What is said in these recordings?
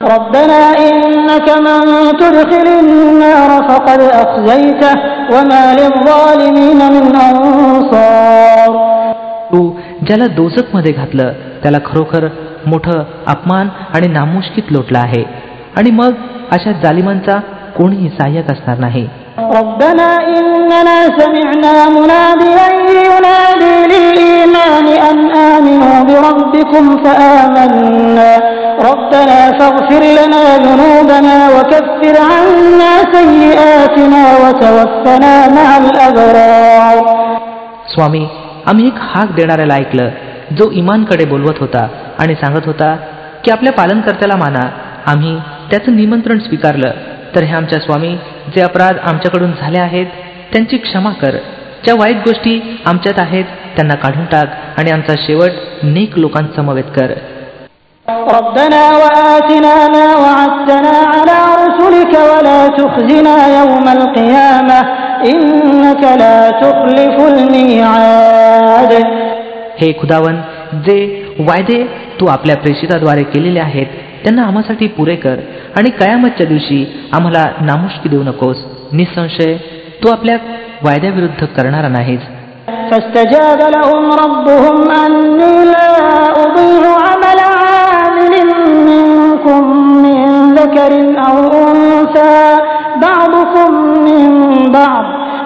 ربنا إنك من تدخل النار فقد أخزيته وما للظالمين من أنصار तू ज्याला दोजक मध्ये घातलं त्याला खरोखर मोठं अपमान आणि नामुष्कीत लोटला आहे आणि मग अशा जालिमांचा कोणीही सहाय्यक असणार नाही ربنا إننا سمعنا مناديا ينادي للإيمان أن آمنوا بربكم فآمنا ربنا فاغفر لنا ذنوبنا وكفر عنا سيئاتنا وتوفنا مع الأبرار स्वामी आम्ही एक हाक देणाऱ्याला ऐकलं जो इमानकडे बोलवत होता आणि सांगत होता की आपल्या पालनकर्त्याला माना आम्ही त्याचं निमंत्रण स्वीकारलं तर हे आमच्या स्वामी जे अपराध आमच्याकडून झाले आहेत त्यांची क्षमा कर ज्या वाईट गोष्टी आमच्यात आहेत त्यांना काढून टाक आणि आमचा शेवट नेक लोकांसमवेत कर ربنا وآتنا ما وعدتنا على رسلك ولا تخزنا يوم القيامة إنك لا تخلف الميعاد हे खुदावन जे वायदे तू आपल्या प्रेषिताद्वारे केलेले आहेत त्यांना आम्हासाठी पुरे कर आणि कयामतच्या दिवशी आम्हाला नामुष्की देऊ नकोस निसंशय तू आपल्या वायद्याविरुद्ध करणारा नाहीस فاستجاب لهم ربهم أني لا أضيع عمل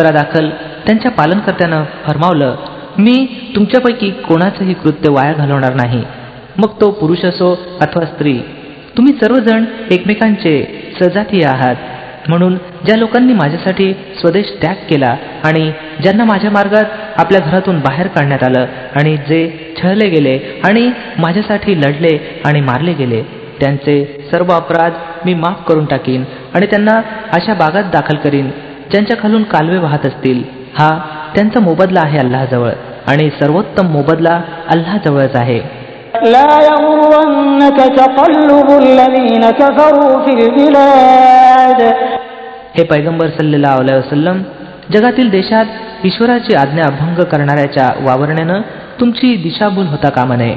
दाखल. त्यांच्या पालनकर्त्यानं फरमावलं मी तुमच्यापैकी कोणाचंही कृत्य वाया घालवणार नाही. मग तो पुरुष असो अथवा स्त्री तुम्ही सर्वजण एकमेकांचे सजातीय आहात. म्हणून ज्या लोकांनी माझ्यासाठी स्वदेश त्याग केला आणि ज्यांना माझ्या मार्गात आपल्या घरातून बाहेर काढण्यात आलं आणि जे छळले गेले आणि माझ्यासाठी लढले आणि मारले गेले त्यांचे सर्व अपराध मी माफ करून टाकीन आणि त्यांना अशा बागात दाखल करीन. ज्यांच्या खालून कालवे वाहत असतील. हा त्यांचा मोबदला आहे अल्लाजवळ आणि सर्वोत्तम मोबदला अल्लाजवळच आहे. हे पैगंबर सल्लेला वसलम जगातील देशात ईश्वराची आज्ञा भंग करणाऱ्याच्या वावरण्यानं तुमची दिशाभूल होता कामा नये.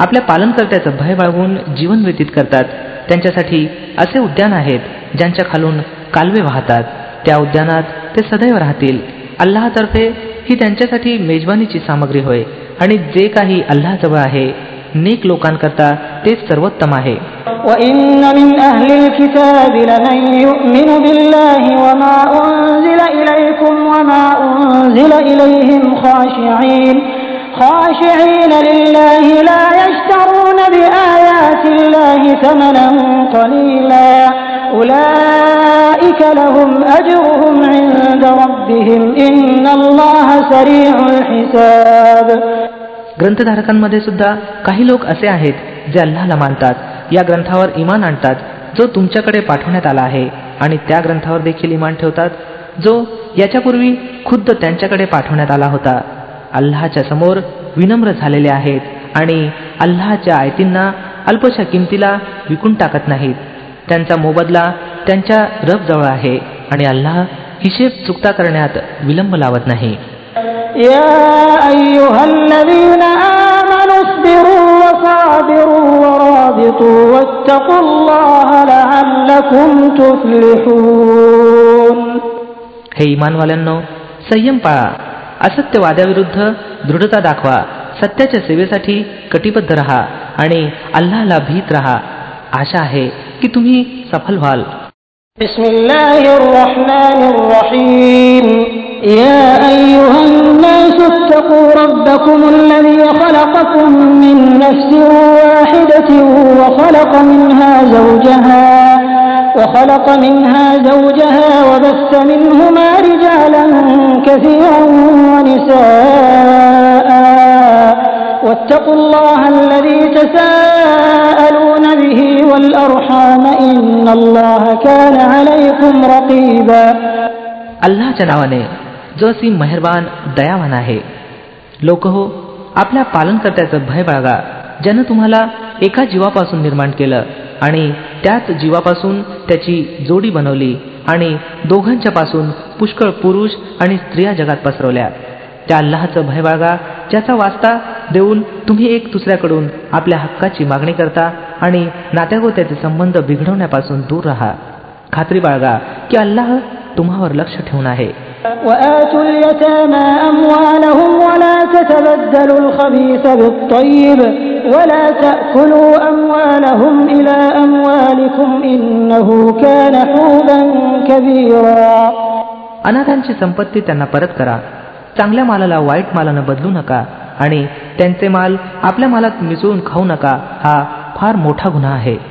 आपल्या पालनकर्त्याचं भय बाळगून जीवन व्यतीत करतात त्यांच्यासाठी असे उद्यान आहेत ज्यांच्या खालून कालवे वाहतात त्या उद्यानात ते सदैव राहतील अल्लातर्फे ही त्यांच्यासाठी मेजवानीची सामग्री होय आणि जे काही अल्लाजवळ आहे नेक लोकांकरता तेच सर्वोत्तम आहे وإن من أهل الكتاب لمن يؤمن بالله وما أنزل إليكم وما أنزل إليهم خاشعين خاشعين لله لا يشترون بآيات الله ثمنا قليلا أولئك لهم أجرهم عند ربهم إن الله سريع الحساب ग्रंथधारकांमध्ये सुद्धा काही लोक असे आहेत जे अल्लाला मानतात या ग्रंथावर इमान आणतात जो तुमच्याकडे पाठवण्यात आला आहे आणि त्या ग्रंथावर देखील इमान ठेवतात जो याच्यापूर्वी खुद्द त्यांच्याकडे पाठवण्यात आला होता अल्लाच्या समोर विनम्र झालेले आहेत आणि अल्लाच्या आयतींना अल्पशा किमतीला विकून टाकत नाहीत. त्यांचा मोबदला त्यांच्या रबजवळ आहे आणि अल्लाह हिशेब चुकता करण्यात विलंब लावत नाही. हे इमानवाल्यांनो संयम पाळा. असत्यवाद्याविरुद्ध दृढता दाखवा सत्याच्या सेवेसाठी कटिबद्ध रहा आणि अल्लाला भीत राहा आशा आहे की तुम्ही सफल व्हाल بسم الله الرحمن الرحيم يا أيها الناس اتقوا ربكم الذي خلقكم من نفس واحدة وخلق منها زوجها وخلق منها زوجها وبث منهما رجالا كثيرا ونساء واتقوا الله الذي تساءلون به والأرحام إن الله كان عليكم رقيبا अल्लाच्या नावाने जो असीम मेहरबान दयावान आहे लोक हो आपल्या पालनकर्त्याचं भय बाळगा ज्यानं तुम्हाला एका जीवापासून निर्माण केलं आणि त्याच जीवापासून त्याची जोडी बनवली आणि दोघांच्या पासून पुष्कळ पुरुष आणि स्त्रिया जगात पसरवल्या. त्या अल्लाहचं भय बाळगा ज्याचा वास्ता देऊन तुम्ही एक दुसऱ्याकडून आपल्या हक्काची मागणी करता आणि नात्यागोत्याचे संबंध बिघडवण्यापासून दूर राहा. खात्री बाळगा की अल्लाह तुम्हावर लक्ष ठेवून आहे. अनाथांची संपत्ती त्यांना परत करा. चांगल्या मालाला वाईट मालानं बदलू नका आणि त्यांचे माल आपल्या मालात मिसळून खाऊ नका. हा फार मोठा गुन्हा आहे.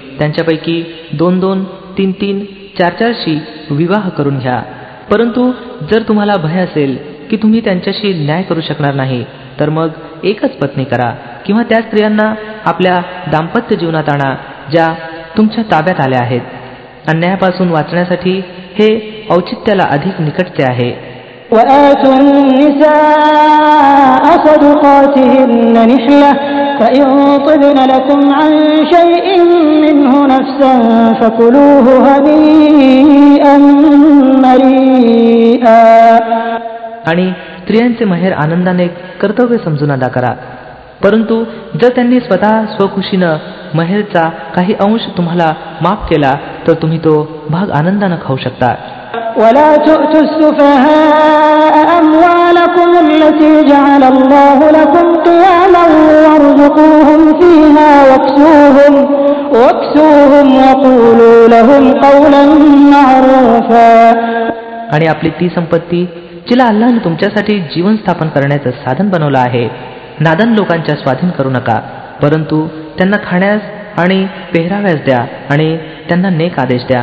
त्यांच्यापैकी दोन दोन तीन तीन चार चारशी विवाह करून घ्या परंतु जर तुम्हाला भय असेल की तुम्ही त्यांच्याशी न्याय करू शकणार नाही तर मग एकच पत्नी करा किंवा त्या स्त्रियांना आपल्या दाम्पत्य जीवनात आणा ज्या तुमच्या ताब्यात आल्या आहेत अन्यायापासून वाचण्यासाठी हे औचित्याला अधिक निकटचे आहे وآتوا النساء صدقاتهن نحلة فإن طبن لكم عن شيء منه نفسا فكلوه هنيئا مريئا आणि स्त्रियांचे माहेर आनंदाने कर्तव्य समजून अदा करा परंतु जर त्यांनी स्वतः स्वखुशीनं महेरचा काही अंश तुम्हाला माफ केला तर तुम्ही तो भाग आनंदानं खाऊ शकता ولا تؤتوا السفهاء أموالكم التي جعل الله لكم قياما وارزقوهم فيها واكسوهم واكسوهم وقولوا لهم قولا معروفا आणि आपली ती संपत्ती जिला अल्लानं तुमच्यासाठी जीवन स्थापन करण्याचं साधन बनवलं आहे नादन लोकांच्या स्वाधीन करू नका परंतु त्यांना खाण्यास आणि पेहराव्यास द्या आणि त्यांना नेक आदेश द्या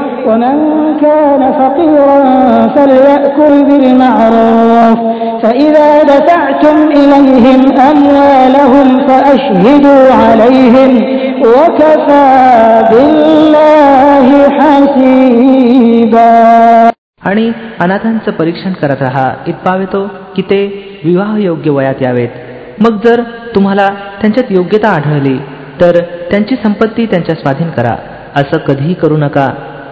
ومن كان فقيرا فليأكل بالمعروف فإذا دفعتم إليهم أموالهم فأشهدوا عليهم وكفى بالله حسيبا आणि अनाथांचं परीक्षण करत राहा इतपावेतो की ते विवाहयोग्य वयात यावेत मग जर तुम्हाला त्यांच्यात योग्यता आढळली तर त्यांची संपत्ती त्यांच्या स्वाधीन करा असं कधीही करू नका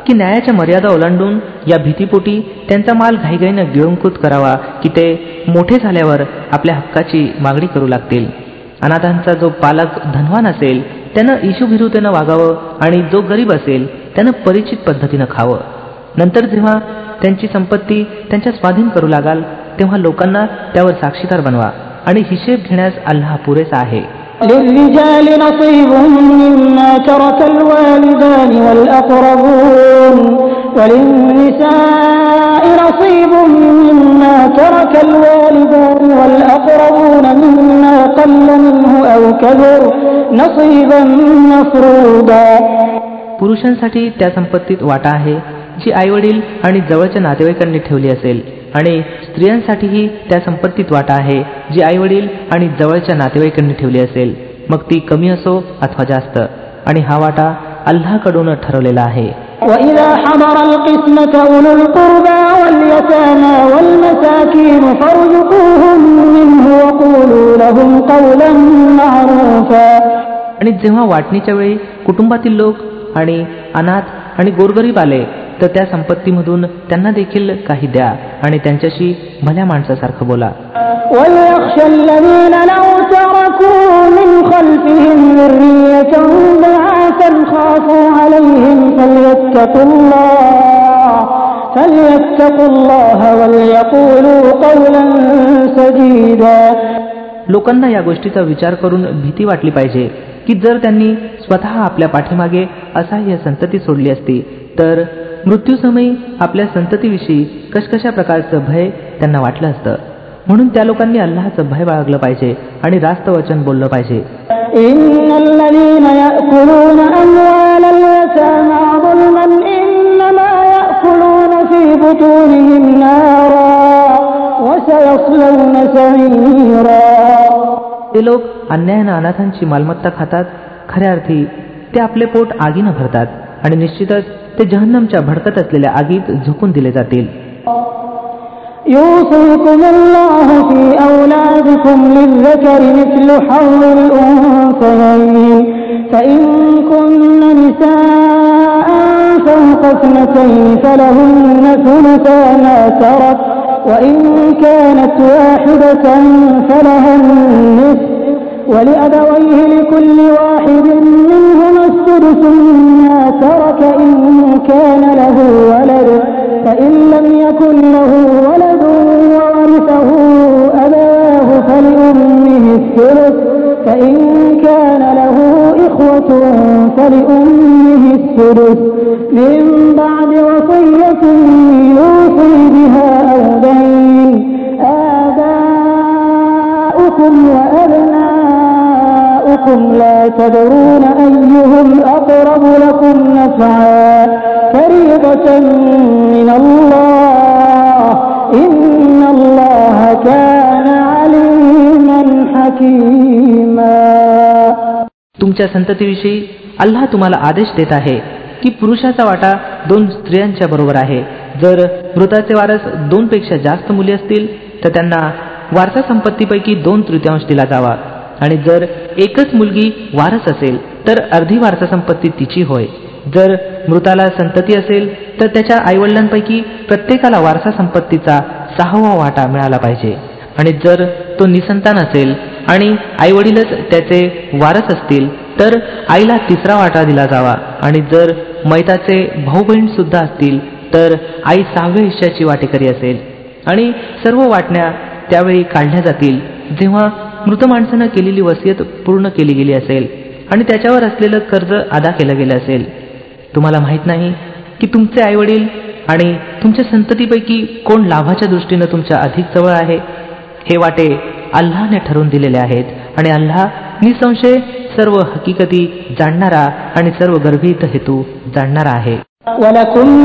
की न्यायाच्या मर्यादा ओलांडून या भीतीपोटी त्यांचा माल घाईघाईनं गिळंकृत करावा की ते मोठे झाल्यावर आपल्या हक्काची मागणी करू लागतील. अनाथांचा जो पालक धनवान असेल त्यानं इशुभिरुतेनं वागावं आणि जो गरीब असेल त्यानं परिचित पद्धतीनं खावं. नंतर जेव्हा त्यांची संपत्ती त्यांच्या स्वाधीन करू लागाल तेव्हा लोकांना त्यावर साक्षीदार बनवा आणि हिशेब घेण्यास अल्लाह पुरेसा आहे. للرجال نصيب مما ترك الوالدان والأقربون وللنساء نصيب مما ترك الوالدان والأقربون مما قل منه أو كبر نصيبا مفروضا पुरुषांसाठी त्या संपत्तीत वाटा आहे जी आईवडील आणि जवळच्या नातेवाईकांनी ठेवली असेल आणि स्त्रियांसाठीही त्या संपत्तीत वाटा आहे जी आई वडील आणि जवळच्या नातेवाईकांनी ठेवली असेल मग ती कमी असो अथवा जास्त आणि हा वाटा अल्लाकडून ठरवलेला आहे وإذا حضر القسمة أولو القربى واليتامى والمساكين فارزقوهم منه وقولوا لهم قولا معروفا आणि जेव्हा वाटणीच्या वेळी कुटुंबातील लोक आणि अनाथ आणि गोरगरीब आले तर त्या संपत्तीमधून त्यांना देखील काही द्या आणि त्यांच्याशी भल्या माणसासारखं बोला. लोकांना या गोष्टीचा विचार करून भीती वाटली पाहिजे की जर त्यांनी स्वतः आपल्या पाठीमागे असहाय्य संतती सोडली असती तर मृत्यूसमयी आपल्या संततीविषयी कशकशा प्रकारचं भय त्यांना वाटलं असतं. म्हणून त्या लोकांनी अल्लाचं भय बाळगलं पाहिजे आणि रास्त वचन बोललं पाहिजे. ते लोक अन्यायानं अनाथांची मालमत्ता खातात खऱ्या अर्थी ते आपले पोट आगीनं भरतात आणि निश्चितच ते जहन्नमच्या भडकत असलेल्या आगीत झोकून दिले जातील يوصيكم الله في أولادكم للذكر مثل حظ الأنثيين فإن كن نساء فوق اثنتين فلهن ثلثا ما ترك وإن كانت واحدة فلها النصف ولأبويه لكل واحد منهما السدس مما ترك إن كان له ولد فإن لم يكن له ولد وورثه أبواه فلأمه الثلث فإن كان له إخوة فلأمه الثلث من بعد وصية وأبناؤكم لا تدرون أيهم أقرب لكم نفعا فريضة من الله إن الله كان عليما حكيما तुमच्या संततीविषयी अल्लाह तुम्हाला आदेश देत आहे की पुरुषाचा वाटा दोन स्त्रियांच्या बरोबर आहे जर मृताचे वारस दोन पेक्षा जास्त मुली असतील तर त्यांना वारसा संपत्तीपैकी दोन तृतीयांश दिला जावा आणि जर एकच मुलगी वारस असेल तर अर्धी वारसा संपत्ती तिची होय. जर मृताला संतती असेल तर त्याच्या आईवडिलांपैकी प्रत्येकाला वारसा संपत्तीचा सहावा वाटा मिळाला पाहिजे. आणि जर तो निसंतान असेल आणि आईवडीलच त्याचे वारस असतील तर आईला तिसरा वाटा दिला जावा. आणि जर मैताचे भाऊ बहीण सुद्धा असतील तर आई सहाव्या हिश्श्याची वाटेकरी असेल. आणि सर्व वाटण्या त्यावेळी काढल्या जातील. जेव्हा मृत माणसानं केलेली वसियत पूर्ण केली गेली असेल आणि त्याच्यावर असलेलं कर्ज अदा केलं गेलं असेल तुम्हाला माहीत नाही की तुमचे आईवडील आणि तुमच्या संततीपैकी कोण लाभाच्या दृष्टीनं तुमच्या अधिक जवळ आहे हे वाटे अल्लाने ठरवून दिलेले आहेत आणि अल्लाह निसंशय सर्व हकीकती जाणणारा आणि सर्व गर्भित हेतू जाणणारा आहे ولكم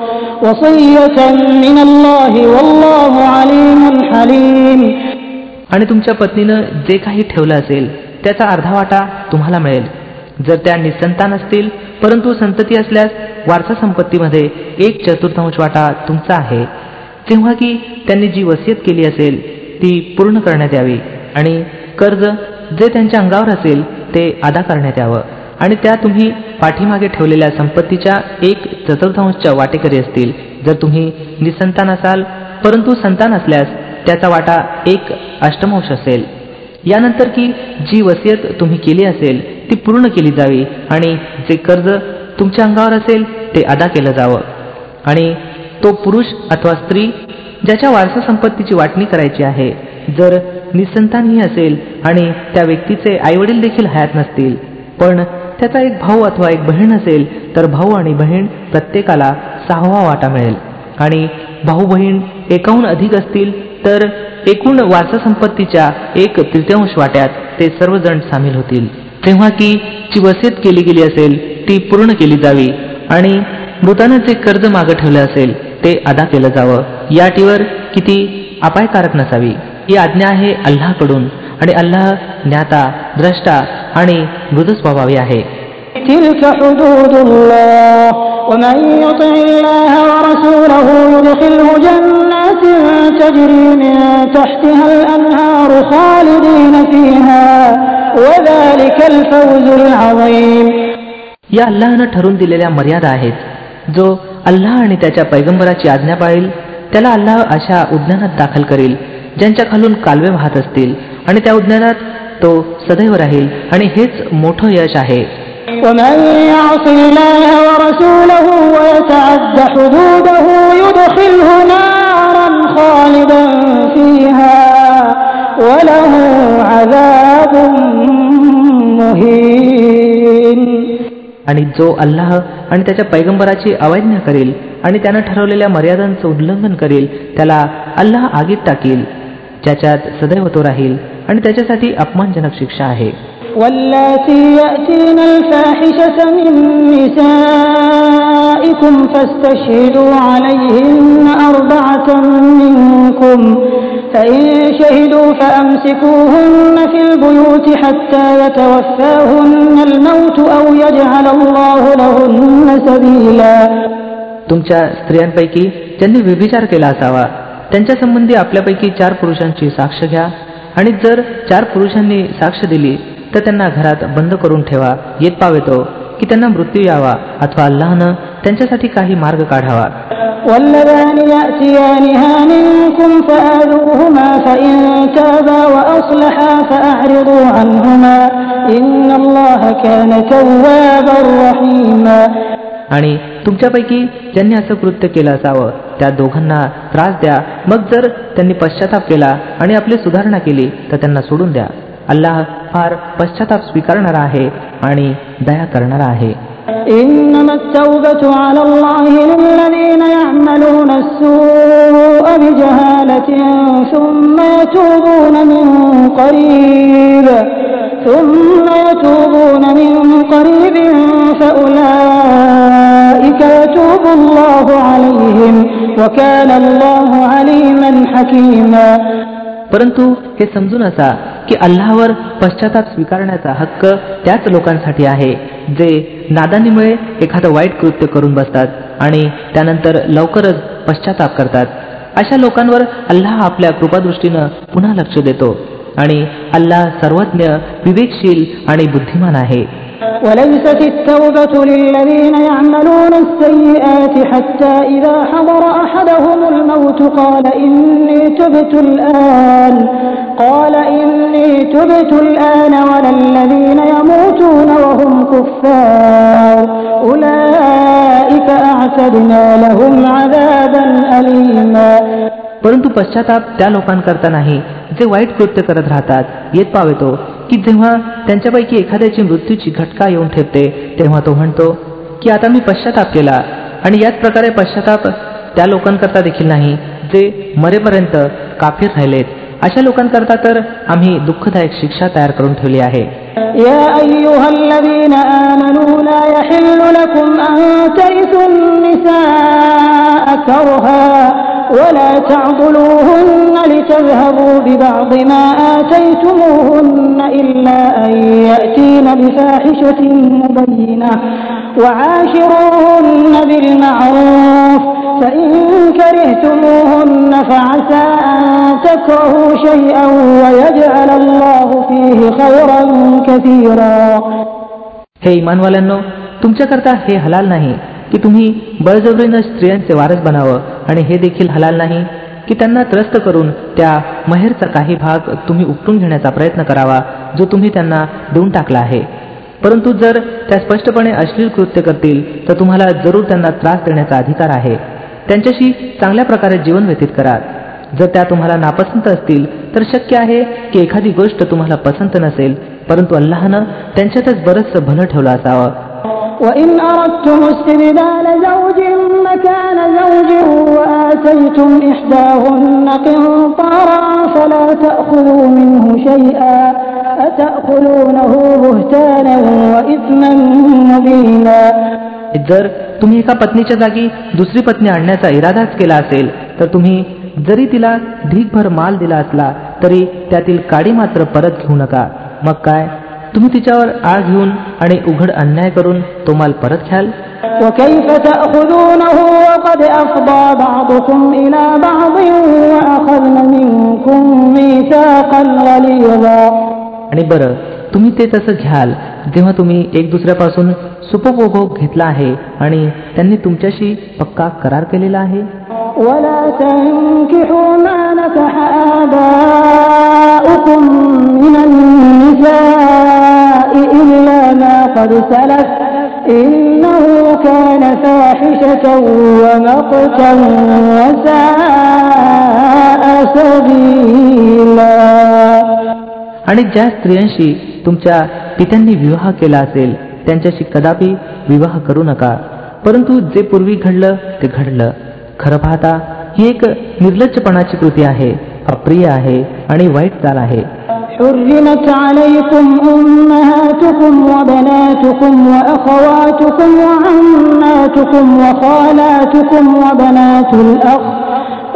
आणि तुमच्या पत्नीनं जे काही ठेवलं असेल त्याचा अर्धा वाटा तुम्हाला मिळेल. जर त्या निसंतान असतील परंतु संतती असल्यास वारसा संपत्तीमध्ये एक चतुर्थांश वाटा तुमचा आहे. तेव्हा की त्यांनी जी वसियत केली असेल ती पूर्ण करण्यात यावी आणि कर्ज जे त्यांच्या अंगावर असेल ते अदा करण्यात यावं. आणि त्या तुम्ही पाठीमागे ठेवलेल्या संपत्तीच्या एक चतुर्थांशच्या वाटेकरी असतील. जर तुम्ही निसंतान असाल परंतु संतान असल्यास त्याचा वाटा एक अष्टमांश असेल. यानंतर की जी वसियत तुम्ही केली असेल ती पूर्ण केली जावी आणि जे कर्ज तुमच्या अंगावर असेल ते अदा केलं जावं. आणि तो पुरुष अथवा स्त्री ज्याच्या वारसा संपत्तीची वाटणी करायची आहे जर निसंतानही असेल आणि त्या व्यक्तीचे आईवडील देखील हयात नसतील पण त्याचा एक भाऊ अथवा एक बहीण असेल तर भाऊ आणि बहीण प्रत्येकाला सहावा वाटा मिळेल. आणि भाऊ बहीण एकाहून अधिक असतील तर एकूण वारसा संपत्तीच्या एक तृतीयांश वाट्यात ते सर्वजण सामील होतील. तेव्हा की जी वसेत केली गेली असेल ती पूर्ण केली जावी आणि मृतानं जे कर्ज मागं ठेवलं असेल ते अदा केलं जावं. या अटीवर किती अपायकारक नसावी. ही आज्ञा आहे अल्लाकडून आणि अल्लाह ज्ञाता द्रष्टा आणि मृद स्वभावी आहे تلك حدود الله ومن يطع الله ورسوله يدخله جنات تجري من تحتها الأنهار خالدين فيها وذلك الفوز العظيم या अल्लाहनं ठरून दिलेल्या मर्यादा आहेत जो अल्लाह आणि त्याच्या पैगंबराची आज्ञा पाळेल त्याला अल्लाह अशा उद्यानात दाखल करेल ज्यांच्या खालून कालवे वाहत असतील आणि त्या उद्यानात तो सदैव राहील आणि हेच मोठं यश आहे ومن يعص الله ورسوله ويتعد حدوده يدخله نارا خالدا فيها وله عذاب مهين आणि जो अल्लाह आणि त्याच्या पैगंबराची अवैज्ञा करेल आणि त्यानं ठरवलेल्या मर्यादांचं उल्लंघन करेल त्याला अल्लाह आगीत टाकील ज्याच्यात सदैव तो राहील आणि त्याच्यासाठी अपमानजनक शिक्षा आहे واللاتي يأتين الفاحشة من نسائكم فاستشهدوا عليهن أربعة منكم فإن شهدوا فأمسكوهن في البيوت حتى يتوفاهن الموت أو يجعل الله لهن سبيلا तुमच्या स्त्रियांपैकी ज्यांनी व्यभिचार केला असावा त्यांच्या संबंधी आपल्यापैकी चार पुरुषांची साक्ष घ्या आणि जर चार पुरुषांनी साक्ष दिली तर त्यांना घरात बंद करून ठेवा येत पावेतो की त्यांना मृत्यू यावा अथवा अल्लाहनं त्यांच्यासाठी काही मार्ग काढावा واللذان يأتيانها منكم فآذوهما فإن تابا وأصلحا فأعرضوا عنهما إن الله كان توابا رحيما आणि तुमच्यापैकी ज्यांनी असं कृत्य केलं असावं त्या दोघांना त्रास द्या मग जर त्यांनी पश्चाताप केला आणि आपली सुधारणा केली तर त्यांना सोडून द्या अल्लाह फार पश्चाताप स्वीकारणारा आहे आणि दया करणारा आहे إنما التوبة على الله للذين يعملون السوء بجهالة ثم يتوبون من قريب ثم يتوبون من قريب فأولئك يتوب الله عليهم परंतु हे समजून असा की अल्लावर पश्चाताप स्वीकारण्याचा हक्क त्याच लोकांसाठी आहे जे नादानीमुळे एखादं वाईट कृत्य करून बसतात आणि त्यानंतर लवकरच पश्चाताप करतात. अशा लोकांवर अल्लाह आपल्या कृपादृष्टीनं पुन्हा लक्ष देतो आणि अल्लाह सर्वज्ञ विवेकशील आणि बुद्धिमान आहे. وليست التوبة للذين يعملون السيئات حتى إذا حضر أحدهم الموت قال إني تبت الآن قال إني تبت الآن ولا الذين يموتون وهم كفار أولئك أعتدنا لهم عذابا أليما परंतु पश्चाताप त्या लोकांकरता नाही जे वाईट कृत्य करत राहतात येत पावेतो की जेव्हा त्यांच्यापैकी एखाद्याची मृत्यूची घटका येऊन ठेवते तेव्हा तो म्हणतो की आता मी पश्चाताप केला आणि याच प्रकारे पश्चाताप त्या लोकांकरता देखील नाही जे मरेपर्यंत काफीर राहिलेत अशा लोकांकरता तर आम्ही दुःखदायक शिक्षा तयार करून ठेवली आहे يا أيها الذين آمنوا لا يحل لكم أن ترثوا النساء كرها ولا تعضلوهن لتذهبوا ببعض ما آتيتموهن إلا أن يأتين بفاحشة مبينة وعاشروهن بالمعروف فإن كرهتموهن فعسى أن تكرهوا شيئا ويجعل الله فيه خيرا كثيرا हे इमानवाल्यांनो तुमच्याकरता हे हलाल नाही की तुम्ही बळजबरीनं स्त्रियांचे वारस बनावं आणि हे देखील हलाल नाही की त्यांना त्रस्त करून त्या महेरचा काही भाग तुम्ही उपटून घेण्याचा प्रयत्न करावा जो तुम्ही त्यांना देऊन टाकला आहे. परंतु जर त्या स्पष्टपणे अश्लील कृत्य करतील तर तुम्हाला जरूर त्यांना त्रास देण्याचा अधिकार आहे. त्यांच्याशी चांगल्या प्रकारे जीवन व्यतीत करा. जर त्या तुम्हाला नापसंत असतील तर शक्य आहे की एखादी गोष्ट तुम्हाला पसंत नसेल परंतु अल्लाहनं त्यांच्यातच बरंचसं भलं ठेवलं असावं. وإن أردتم استبدال زوج مكان زوج وآتيتم إحداهن قنطارا فلا تأخذوا منه شيئا أتأخذونه بهتانا وإثما مبينا जर तुम्ही एका पत्नीच्या जागी दुसरी पत्नी आणण्याचा इरादाच केला असेल तर तुम्ही जरी तिला ढीकभर माल दिला असला तरी त्यातील काडी मात्र परत घेऊ नका मग काय तुम्ही तिच्यावर आळ घेऊन आणि उघड अन्याय करून तो माल परत घ्याल? आणि बरं तुम्ही ते तसं घ्याल. जेव्हा तुम्ही एक दुसऱ्यापासून सुपभोग घेतला आहे आणि त्यांनी तुमच्याशी पक्का करार केलेला आहे? ولا تنكحوا ما نكح آباؤكم من النساء إلا ما قد سلف إنه كان فاحشة ومقتا وساء سبيلا आणि ज्या स्त्रियांशी तुमच्या पित्यांनी विवाह केला असेल त्यांच्याशी कदापि विवाह करू नका परंतु जे पूर्वी घडलं ते घडलं खरं पाहता ही एक निर्लज्जपणाची कृती आहे अप्रिय आहे आणि वाईट चाल आहे حرمت عليكم أمهاتكم وبناتكم وأخواتكم وعماتكم وخالاتكم وبنات الأخ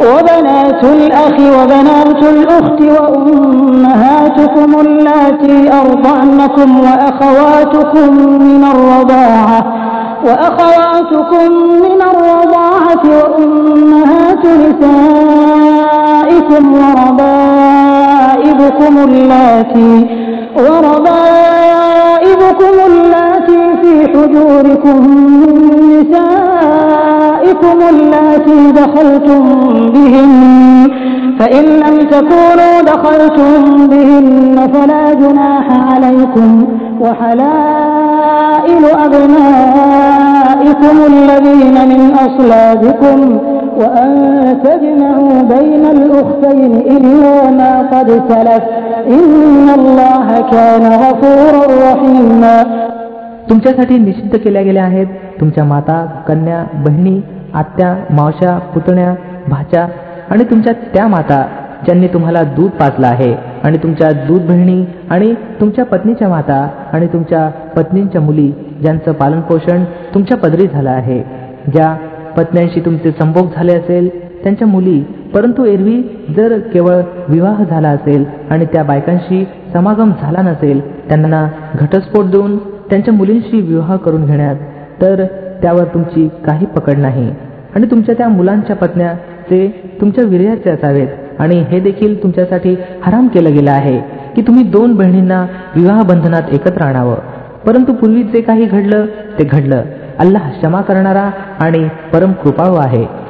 وبنات الأخ وبنات الأخت وأمهاتكم اللاتي أرضعنكم وأخواتكم من الرضاعة وأخواتكم من الرضاعة وأمهات نسائكم وربائبكم اللاتي وربائبكم اللاتي في حجوركم من نسائكم اللاتي دخلتم بهن فإن لم تكونوا دخلتم بهن فلا جناح عليكم وحلائل أبنائكم الذين من أصلابكم وأن تجمعوا بين الأختين إلا ما قد سلف إن الله كان غفورا رحيما तुमच्यासाठी निषिद्ध केल्या गेल्या आहेत तुमच्या माता कन्या बहिणी आत्या मावशा पुतण्या भाच्या आणि तुमच्या त्या माता ज्यांनी तुम्हाला दूध पाजलं आहे आणि तुमच्या दूध बहिणी आणि तुमच्या पत्नीच्या माता आणि तुमच्या पत्नींच्या मुली ज्यांचं पालनपोषण तुमच्या पदरी झालं आहे. ज्या पत्न्यांशी तुमचे संभोग झाले असेल त्यांच्या मुली परंतु एरवी जर केवळ विवाह झाला असेल आणि त्या बायकांशी समागम झाला नसेल त्यांना घटस्फोट देऊन त्यांच्या मुलींशी विवाह करून घेण्यात तर त्यावर तुमची काही पकड नाही. आणि तुमच्या त्या मुलांच्या पत्न्या ते तुमच्या वीर्याचे असावेत. आणि हे देखील तुमच्यासाठी हराम केलं गेलं आहे की तुम्ही दोन बहिणींना विवाह बंधनात एकत्र आणावं. परंतु पूर्वी जे काही घडलं ते घडलं. अल्लाह क्षमा करणारा आणि परम कृपाळू आहे.